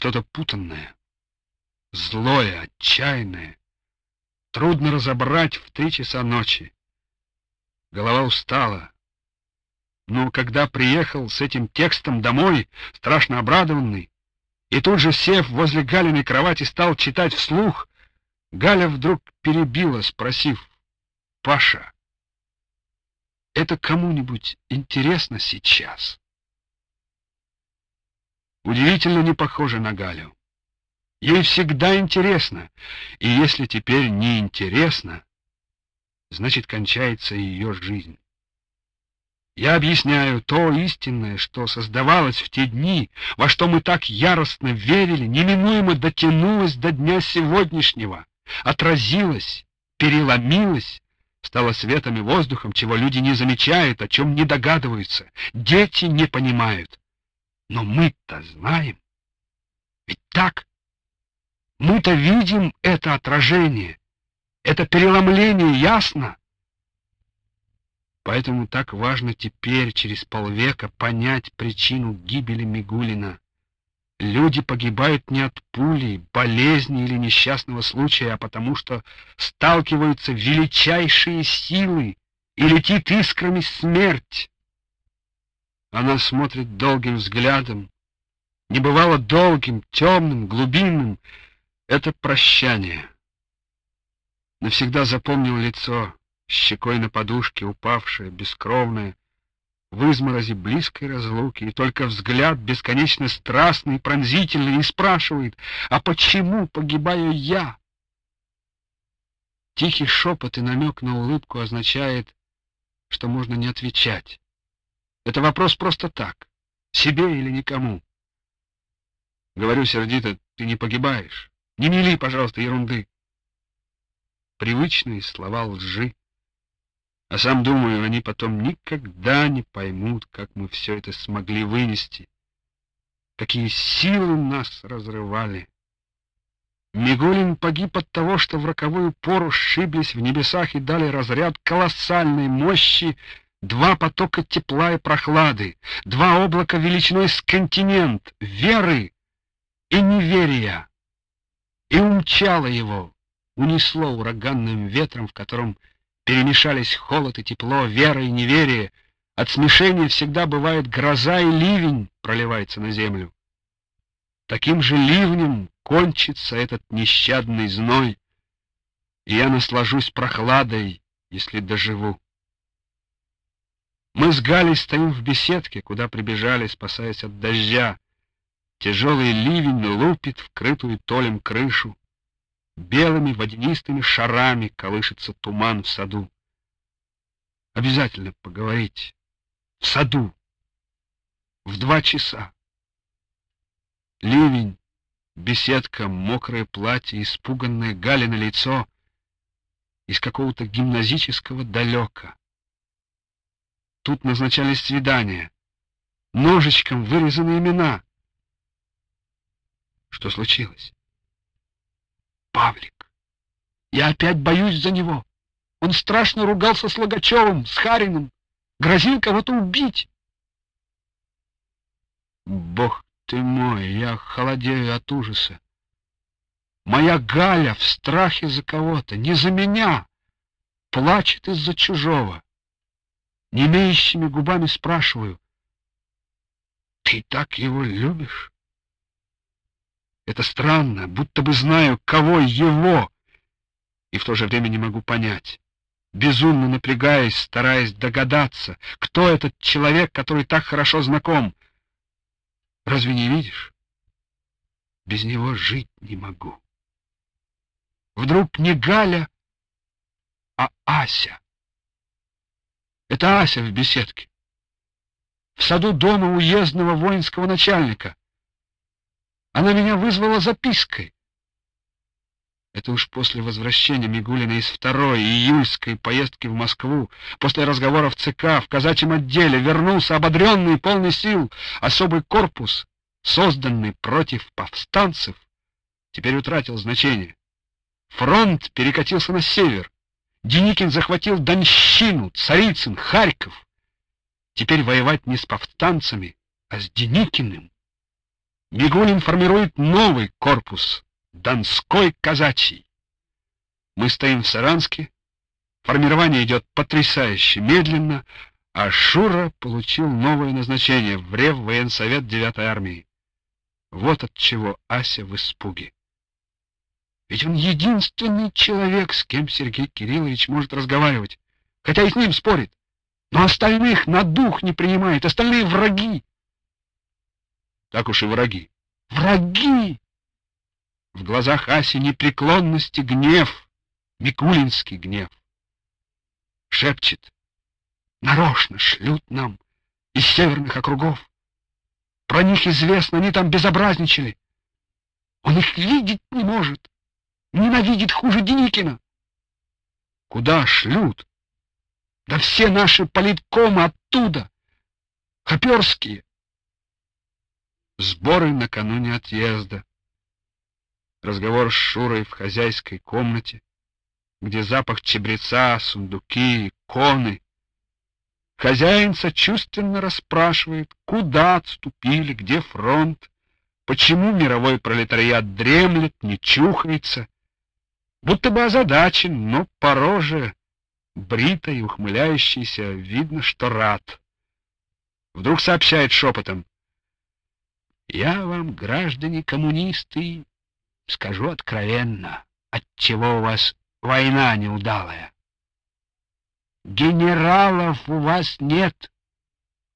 Что-то путанное, злое, отчаянное. Трудно разобрать в три часа ночи. Голова устала. Но когда приехал с этим текстом домой, страшно обрадованный, и тут же, сев возле Галиной кровати, стал читать вслух, Галя вдруг перебила, спросив, «Паша, это кому-нибудь интересно сейчас?» Удивительно не похоже на Галю. Ей всегда интересно, и если теперь не интересно, значит, кончается ее жизнь. Я объясняю то истинное, что создавалось в те дни, во что мы так яростно верили, неминуемо дотянулось до дня сегодняшнего, отразилось, переломилось, стало светом и воздухом, чего люди не замечают, о чем не догадываются, дети не понимают. Но мы-то знаем. Ведь так? Мы-то видим это отражение, это переломление, ясно? Поэтому так важно теперь, через полвека, понять причину гибели Мигулина. Люди погибают не от пули, болезни или несчастного случая, а потому что сталкиваются величайшие силы, и летит искрами смерть. Она смотрит долгим взглядом, не бывало долгим, темным, глубинным. Это прощание. Навсегда запомнил лицо, щекой на подушке, упавшее, бескровное, в изморозе близкой разлуки, и только взгляд бесконечно страстный пронзительный и спрашивает, а почему погибаю я? Тихий шепот и намек на улыбку означает, что можно не отвечать. Это вопрос просто так, себе или никому. Говорю сердито, ты не погибаешь. Не мели, пожалуйста, ерунды. Привычные слова лжи. А сам думаю, они потом никогда не поймут, как мы все это смогли вынести. Какие силы нас разрывали. Мигулин погиб от того, что в роковую пору сшиблись в небесах и дали разряд колоссальной мощи два потока тепла и прохлады, два облака величиной с континент, веры и неверия. И умчало его, унесло ураганным ветром, в котором перемешались холод и тепло, вера и неверие. От смешения всегда бывает гроза и ливень проливается на землю. Таким же ливнем кончится этот нещадный зной, и я наслажусь прохладой, если доживу. Мы с Галей стоим в беседке, куда прибежали, спасаясь от дождя. Тяжелый ливень лупит вкрытую толем крышу. Белыми водянистыми шарами колышется туман в саду. Обязательно поговорить. В саду. В два часа. Ливень, беседка, мокрое платье, испуганное Галина лицо из какого-то гимназического далека. Тут назначались свидания. Ножичком вырезаны имена. Что случилось? Павлик. Я опять боюсь за него. Он страшно ругался с Логачевым, с Хариным. Грозил кого-то убить. Бог ты мой, я холодею от ужаса. Моя Галя в страхе за кого-то, не за меня, плачет из-за чужого. Немеющими губами спрашиваю, «Ты так его любишь?» Это странно, будто бы знаю, кого его, и в то же время не могу понять. Безумно напрягаясь, стараясь догадаться, кто этот человек, который так хорошо знаком. Разве не видишь? Без него жить не могу. Вдруг не Галя, а Ася. Это Ася в беседке. В саду дома уездного воинского начальника. Она меня вызвала запиской. Это уж после возвращения Мигулина из второй июльской поездки в Москву, после разговора в ЦК, в казачьем отделе, вернулся ободренный и полный сил особый корпус, созданный против повстанцев, теперь утратил значение. Фронт перекатился на север. Деникин захватил Донщину, Царицын, Харьков. Теперь воевать не с повстанцами, а с Деникиным. Мигулин формирует новый корпус, Донской казачий. Мы стоим в Саранске, формирование идет потрясающе медленно, а Шура получил новое назначение в Реввоенсовет 9-й армии. Вот от чего Ася в испуге. Ведь он единственный человек, с кем Сергей Кириллович может разговаривать, хотя и с ним спорит. Но остальных на дух не принимает, остальные враги. Так уж и враги. Враги! В глазах Аси непреклонность и гнев, Микулинский гнев. Шепчет, нарочно шлют нам из северных округов. Про них известно, они там безобразничали. Он их видеть не может. Ненавидит хуже Деникина. Куда шлют? Да все наши политкомы оттуда. Хоперские. Сборы накануне отъезда. Разговор с Шурой в хозяйской комнате, где запах чебреца, сундуки, коны. Хозяин сочувственно расспрашивает, куда отступили, где фронт, почему мировой пролетариат дремлет, не чухается. Будто бы озадачен, но по роже, бритой и ухмыляющийся, видно, что рад. Вдруг сообщает шепотом. «Я вам, граждане коммунисты, скажу откровенно, отчего у вас война неудалая. Генералов у вас нет.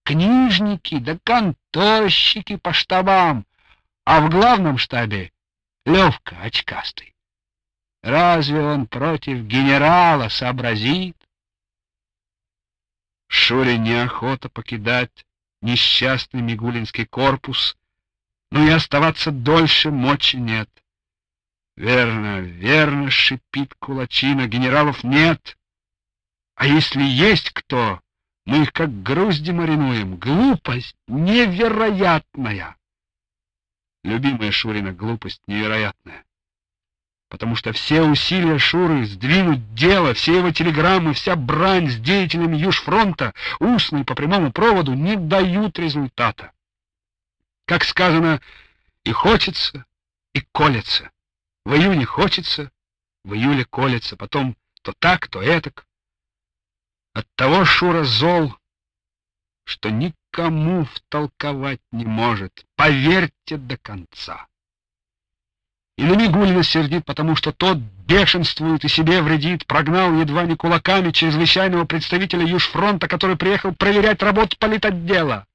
Книжники да конторщики по штабам, а в главном штабе Левка очкастый. Разве он против генерала сообразит? Шуре неохота покидать несчастный Мигулинский корпус, но и оставаться дольше мочи нет. Верно, верно, шипит кулачина, генералов нет. А если есть кто, мы их как грузди маринуем. Глупость невероятная. Любимая Шурина глупость невероятная. Потому что все усилия Шуры сдвинуть дело, все его телеграммы, вся брань с деятелями Южфронта, устной по прямому проводу, не дают результата. Как сказано, и хочется, и колется. В июне хочется, в июле колется, потом то так, то этак. Оттого Шура зол, что никому втолковать не может. Поверьте до конца. И на Мигулина сердит, потому что тот бешенствует и себе вредит, прогнал едва не кулаками чрезвычайного представителя Южфронта, который приехал проверять работу политотдела.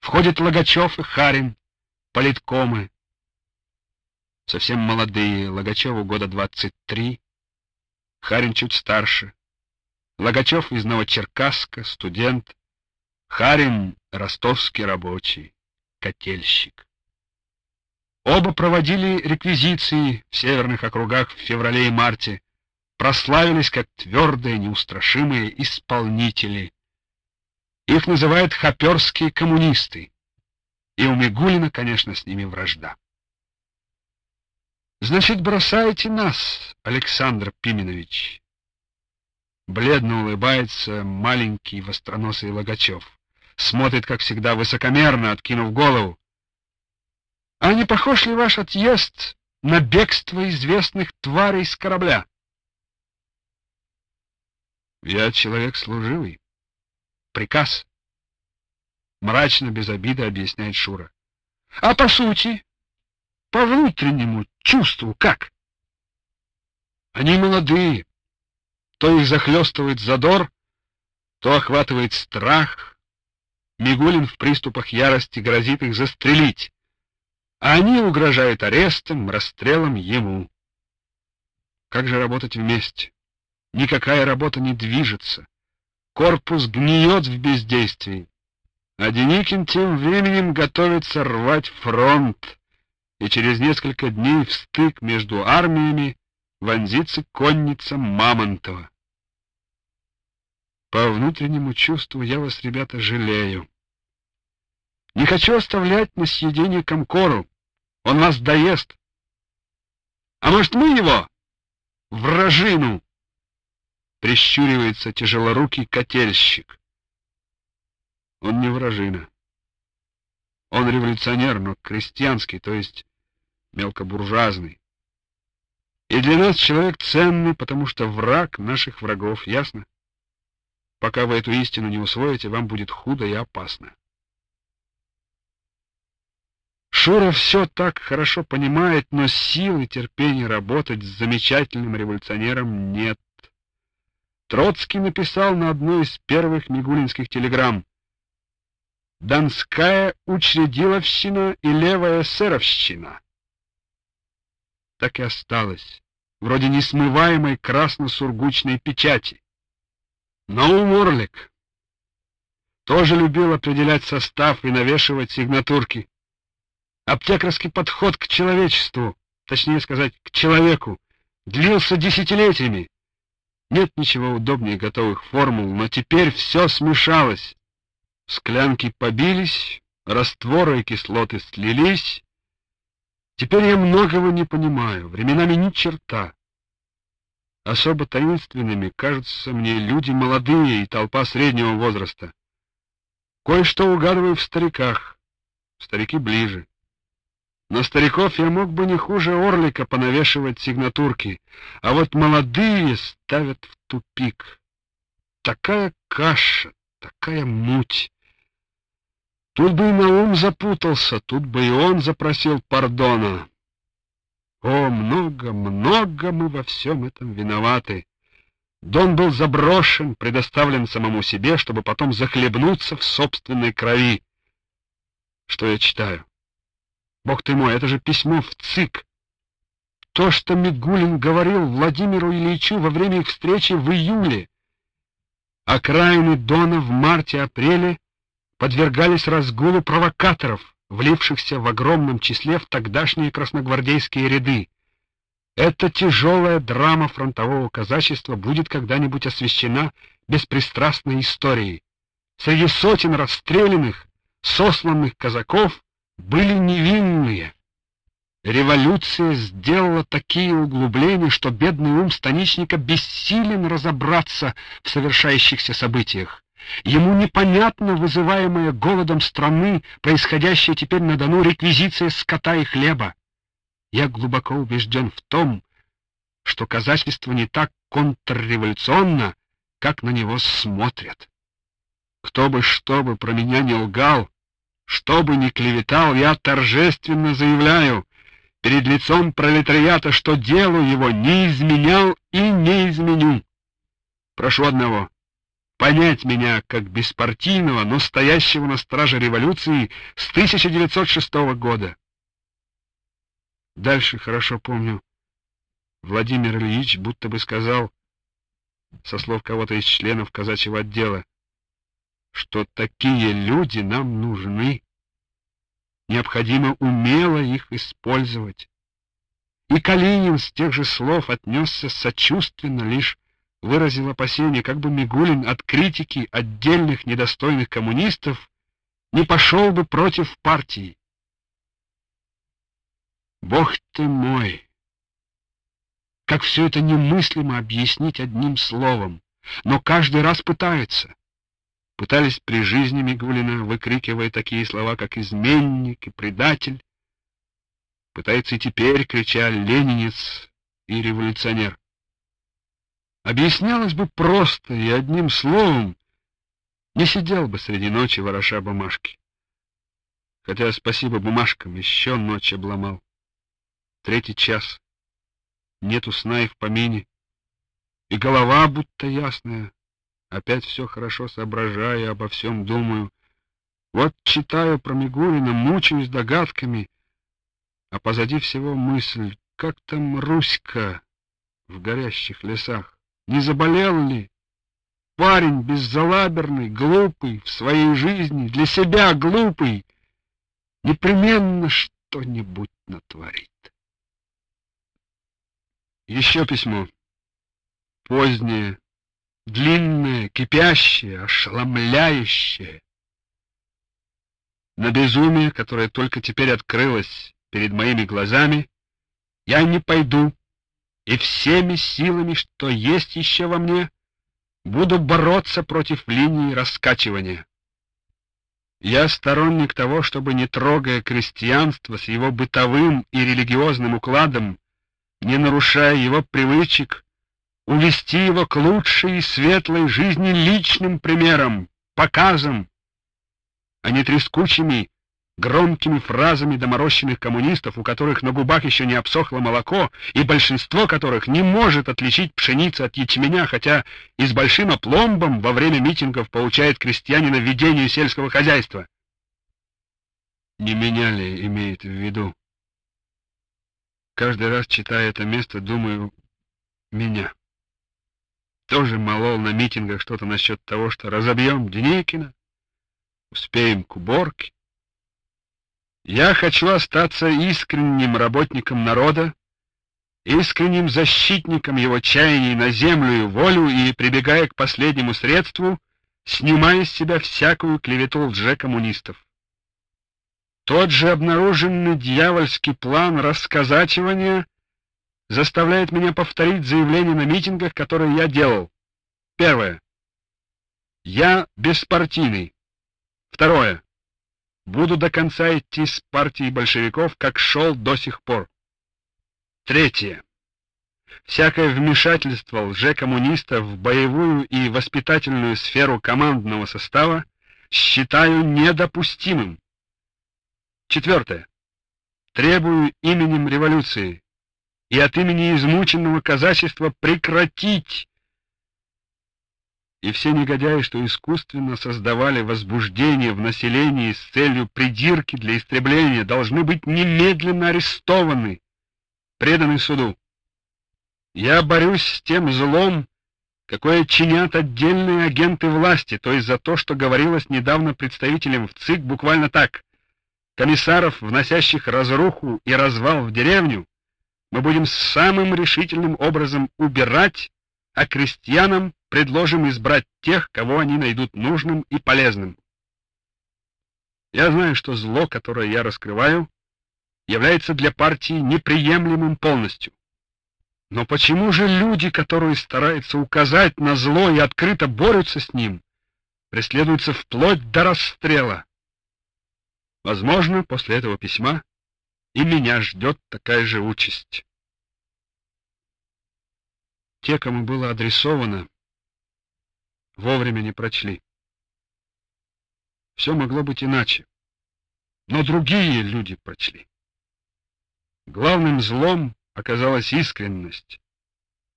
Входят Логачев и Харин, политкомы. Совсем молодые, Логачеву года двадцать три, Харин чуть старше. Логачев из Новочеркасска, студент. Харин — ростовский рабочий, котельщик. Оба проводили реквизиции в северных округах в феврале и марте, прославились как твердые, неустрашимые исполнители. Их называют хоперские коммунисты, и у Мигулина, конечно, с ними вражда. Значит, бросаете нас, Александр Пименович. Бледно улыбается маленький востроносый Логачев. Смотрит, как всегда, высокомерно, откинув голову. А не похож ли ваш отъезд на бегство известных тварей с корабля? Я человек служивый. Приказ. Мрачно, без обиды объясняет Шура. А по сути, по внутреннему чувству как? Они молодые. То их захлестывает задор, то охватывает страх. Мигулин в приступах ярости грозит их застрелить, а они угрожают арестом, расстрелом ему. Как же работать вместе? Никакая работа не движется. Корпус гниет в бездействии. А Деникин тем временем готовится рвать фронт и через несколько дней в стык между армиями вонзится конница Мамонтова. По внутреннему чувству я вас, ребята, жалею. Не хочу оставлять на съедение Комкору. Он вас доест. А может, мы его? Вражину! Прищуривается тяжелорукий котельщик. Он не вражина. Он революционер, но крестьянский, то есть мелкобуржуазный. И для нас человек ценный, потому что враг наших врагов, ясно? Пока вы эту истину не усвоите, вам будет худо и опасно. Шура все так хорошо понимает, но сил и терпения работать с замечательным революционером нет. Троцкий написал на одной из первых мигулинских телеграмм «Донская учредиловщина и левая эсеровщина». Так и осталось, вроде несмываемой красно-сургучной печати. Наум Орлик тоже любил определять состав и навешивать сигнатурки. Аптекарский подход к человечеству, точнее сказать, к человеку, длился десятилетиями. Нет ничего удобнее готовых формул, но теперь все смешалось. Склянки побились, растворы и кислоты слились. Теперь я многого не понимаю, временами ни черта. Особо таинственными кажутся мне люди молодые и толпа среднего возраста. Кое-что угадываю в стариках, старики ближе. На стариков я мог бы не хуже Орлика понавешивать сигнатурки, а вот молодые ставят в тупик. Такая каша, такая муть. Тут бы и Наум запутался, тут бы и он запросил пардона. О, много, много мы во всем этом виноваты. Дон был заброшен, предоставлен самому себе, чтобы потом захлебнуться в собственной крови. Что я читаю? Бог ты мой, это же письмо в ЦИК. То, что Мигулин говорил Владимиру Ильичу во время их встречи в июле. Окраины Дона в марте-апреле подвергались разгулу провокаторов, влившихся в огромном числе в тогдашние красногвардейские ряды. Эта тяжелая драма фронтового казачества будет когда-нибудь освещена беспристрастной историей. Среди сотен расстрелянных, сосланных казаков были невинные. Революция сделала такие углубления, что бедный ум станичника бессилен разобраться в совершающихся событиях. Ему непонятно вызываемая голодом страны, происходящая теперь на Дону реквизиция скота и хлеба. Я глубоко убежден в том, что казачество не так контрреволюционно, как на него смотрят. Кто бы что бы про меня не лгал, что бы ни клеветал, я торжественно заявляю перед лицом пролетариата, что делу его не изменял и не изменю. Прошу одного — понять меня как беспартийного, но стоящего на страже революции с 1906 года. Дальше хорошо помню, Владимир Ильич будто бы сказал, со слов кого-то из членов казачьего отдела, что такие люди нам нужны. Необходимо умело их использовать. И Калинин с тех же слов отнесся сочувственно, лишь выразил опасение, как бы Мигулин от критики отдельных недостойных коммунистов не пошел бы против партии. Бог ты мой! Как все это немыслимо объяснить одним словом, но каждый раз пытаются пытались при жизни Мигулина, выкрикивая такие слова, как «изменник» и «предатель», пытается и теперь, крича «ленинец» и «революционер». Объяснялось бы просто и одним словом, не сидел бы среди ночи вороша бумажки. Хотя, спасибо бумажкам, еще ночь обломал. Третий час. Нету сна и в помине. И голова будто ясная. Опять все хорошо соображаю, обо всем думаю. Вот читаю про Мигулина, мучаюсь догадками, а позади всего мысль, как там Руська в горящих лесах? Не заболел ли? Парень беззалаберный, глупый, в своей жизни, для себя глупый, непременно что-нибудь натворит. Еще письмо. Позднее, длинное, кипящее, ошеломляющее. На безумие, которое только теперь открылось перед моими глазами, я не пойду, и всеми силами, что есть еще во мне, буду бороться против линии раскачивания. Я сторонник того, чтобы, не трогая крестьянство с его бытовым и религиозным укладом, не нарушая его привычек, увести его к лучшей и светлой жизни личным примером, показом, а не трескучими, громкими фразами доморощенных коммунистов, у которых на губах еще не обсохло молоко, и большинство которых не может отличить пшеницу от ячменя, хотя и с большим опломбом во время митингов получает крестьянина ведению сельского хозяйства. Не меня ли имеет в виду? Каждый раз, читая это место, думаю, меня тоже молол на митингах что-то насчет того, что разобьем Деникина, успеем к уборке. Я хочу остаться искренним работником народа, искренним защитником его чаяний на землю и волю и, прибегая к последнему средству, снимая с себя всякую клевету лже-коммунистов. Тот же обнаруженный дьявольский план рассказачивания заставляет меня повторить заявление на митингах, которые я делал. Первое. Я беспартийный. Второе. Буду до конца идти с партией большевиков, как шел до сих пор. Третье. Всякое вмешательство лже-коммунистов в боевую и воспитательную сферу командного состава считаю недопустимым. Четвертое. Требую именем революции и от имени измученного казачества прекратить. И все негодяи, что искусственно создавали возбуждение в населении с целью придирки для истребления, должны быть немедленно арестованы, преданы суду. Я борюсь с тем злом, какое чинят отдельные агенты власти, то есть за то, что говорилось недавно представителям в ЦИК буквально так: комиссаров, вносящих разруху и развал в деревню, мы будем самым решительным образом убирать, а крестьянам предложим избрать тех, кого они найдут нужным и полезным. Я знаю, что зло, которое я раскрываю, является для партии неприемлемым полностью. Но почему же люди, которые стараются указать на зло и открыто борются с ним, преследуются вплоть до расстрела? Возможно, после этого письма и меня ждет такая же участь. Те, кому было адресовано, вовремя не прочли. Все могло быть иначе, но другие люди прочли. Главным злом оказалась искренность.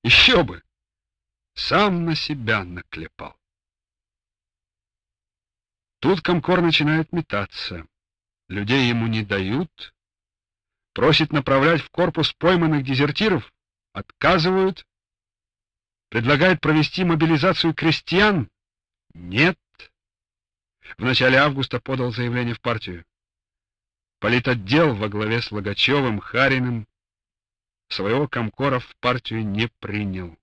Еще бы! Сам на себя наклепал. Тут Комкор начинает метаться. Людей ему не дают, просит направлять в корпус пойманных дезертиров, отказывают, предлагает провести мобилизацию крестьян. Нет. В начале августа подал заявление в партию. Политотдел во главе с Логачевым, Хариным своего комкора в партию не принял.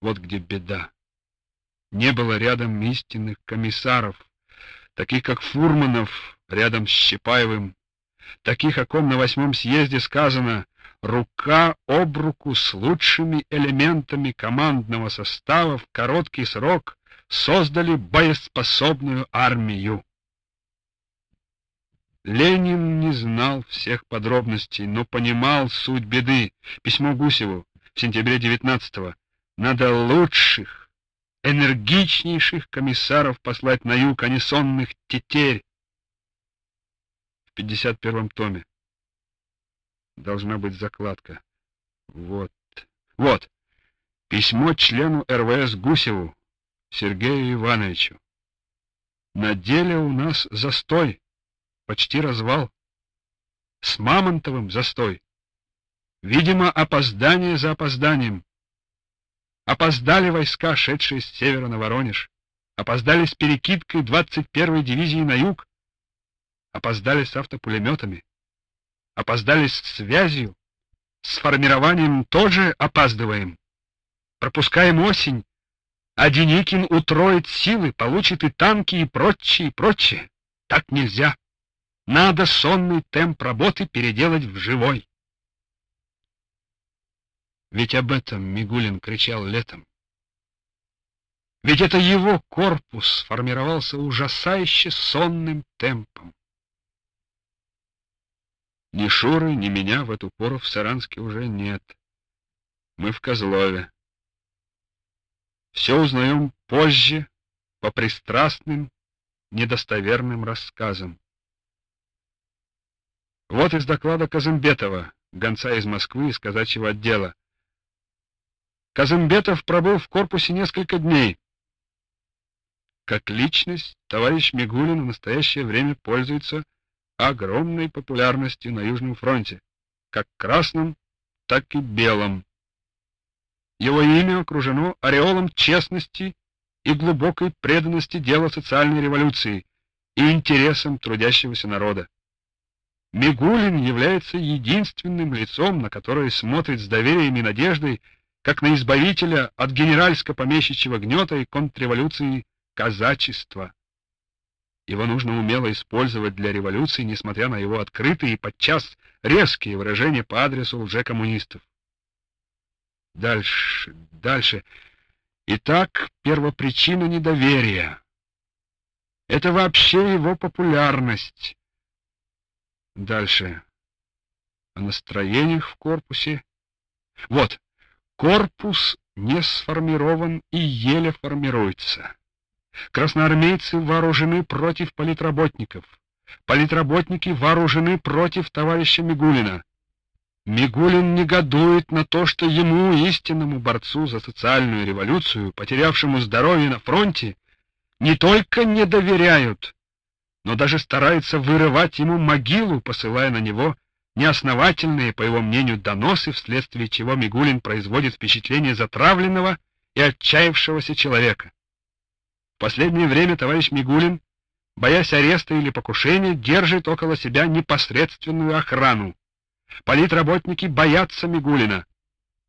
Вот где беда. Не было рядом истинных комиссаров, таких как Фурманов рядом с Щепаевым, таких, о ком на восьмом съезде сказано «рука об руку с лучшими элементами командного состава в короткий срок создали боеспособную армию». Ленин не знал всех подробностей, но понимал суть беды. Письмо Гусеву в сентябре 19-го. Надо лучших, энергичнейших комиссаров послать на юг, а не сонных тетерь, 51 томе. Должна быть закладка. Вот. Вот. Письмо члену РВС Гусеву Сергею Ивановичу. На деле у нас застой, почти развал. С Мамонтовым застой. Видимо, опоздание за опозданием. Опоздали войска, шедшие с севера на Воронеж. Опоздали с перекидкой 21-й дивизии на юг опоздали с автопулеметами, опоздали с связью, с формированием тоже опаздываем. Пропускаем осень, а Деникин утроит силы, получит и танки, и прочее, и прочее. Так нельзя. Надо сонный темп работы переделать в живой. Ведь об этом Мигулин кричал летом. Ведь это его корпус формировался ужасающе сонным темпом. Ни Шуры, ни меня в эту пору в Саранске уже нет. Мы в Козлове. Все узнаем позже, по пристрастным, недостоверным рассказам. Вот из доклада Казымбетова, гонца из Москвы из казачьего отдела. Казымбетов пробыл в корпусе несколько дней. Как личность, товарищ Мигулин в настоящее время пользуется огромной популярностью на Южном фронте, как красном, так и белом. Его имя окружено ореолом честности и глубокой преданности делу социальной революции и интересам трудящегося народа. Мигулин является единственным лицом, на которое смотрит с доверием и надеждой, как на избавителя от генеральско-помещичьего гнета и контрреволюции казачества. Его нужно умело использовать для революции, несмотря на его открытые и подчас резкие выражения по адресу лжекоммунистов. Дальше, дальше. Итак, первопричина недоверия. Это вообще его популярность. Дальше. О настроениях в корпусе. Вот, корпус не сформирован и еле формируется. Красноармейцы вооружены против политработников. Политработники вооружены против товарища Мигулина. Мигулин негодует на то, что ему, истинному борцу за социальную революцию, потерявшему здоровье на фронте, не только не доверяют, но даже стараются вырывать ему могилу, посылая на него неосновательные, по его мнению, доносы, вследствие чего Мигулин производит впечатление затравленного и отчаявшегося человека последнее время товарищ Мигулин, боясь ареста или покушения, держит около себя непосредственную охрану. Политработники боятся Мигулина.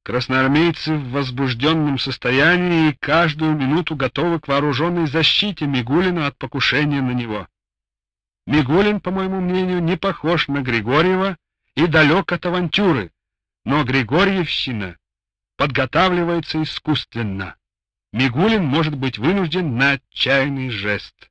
Красноармейцы в возбужденном состоянии и каждую минуту готовы к вооруженной защите Мигулина от покушения на него. Мигулин, по моему мнению, не похож на Григорьева и далек от авантюры, но Григорьевщина подготавливается искусственно. Мигулин может быть вынужден на отчаянный жест.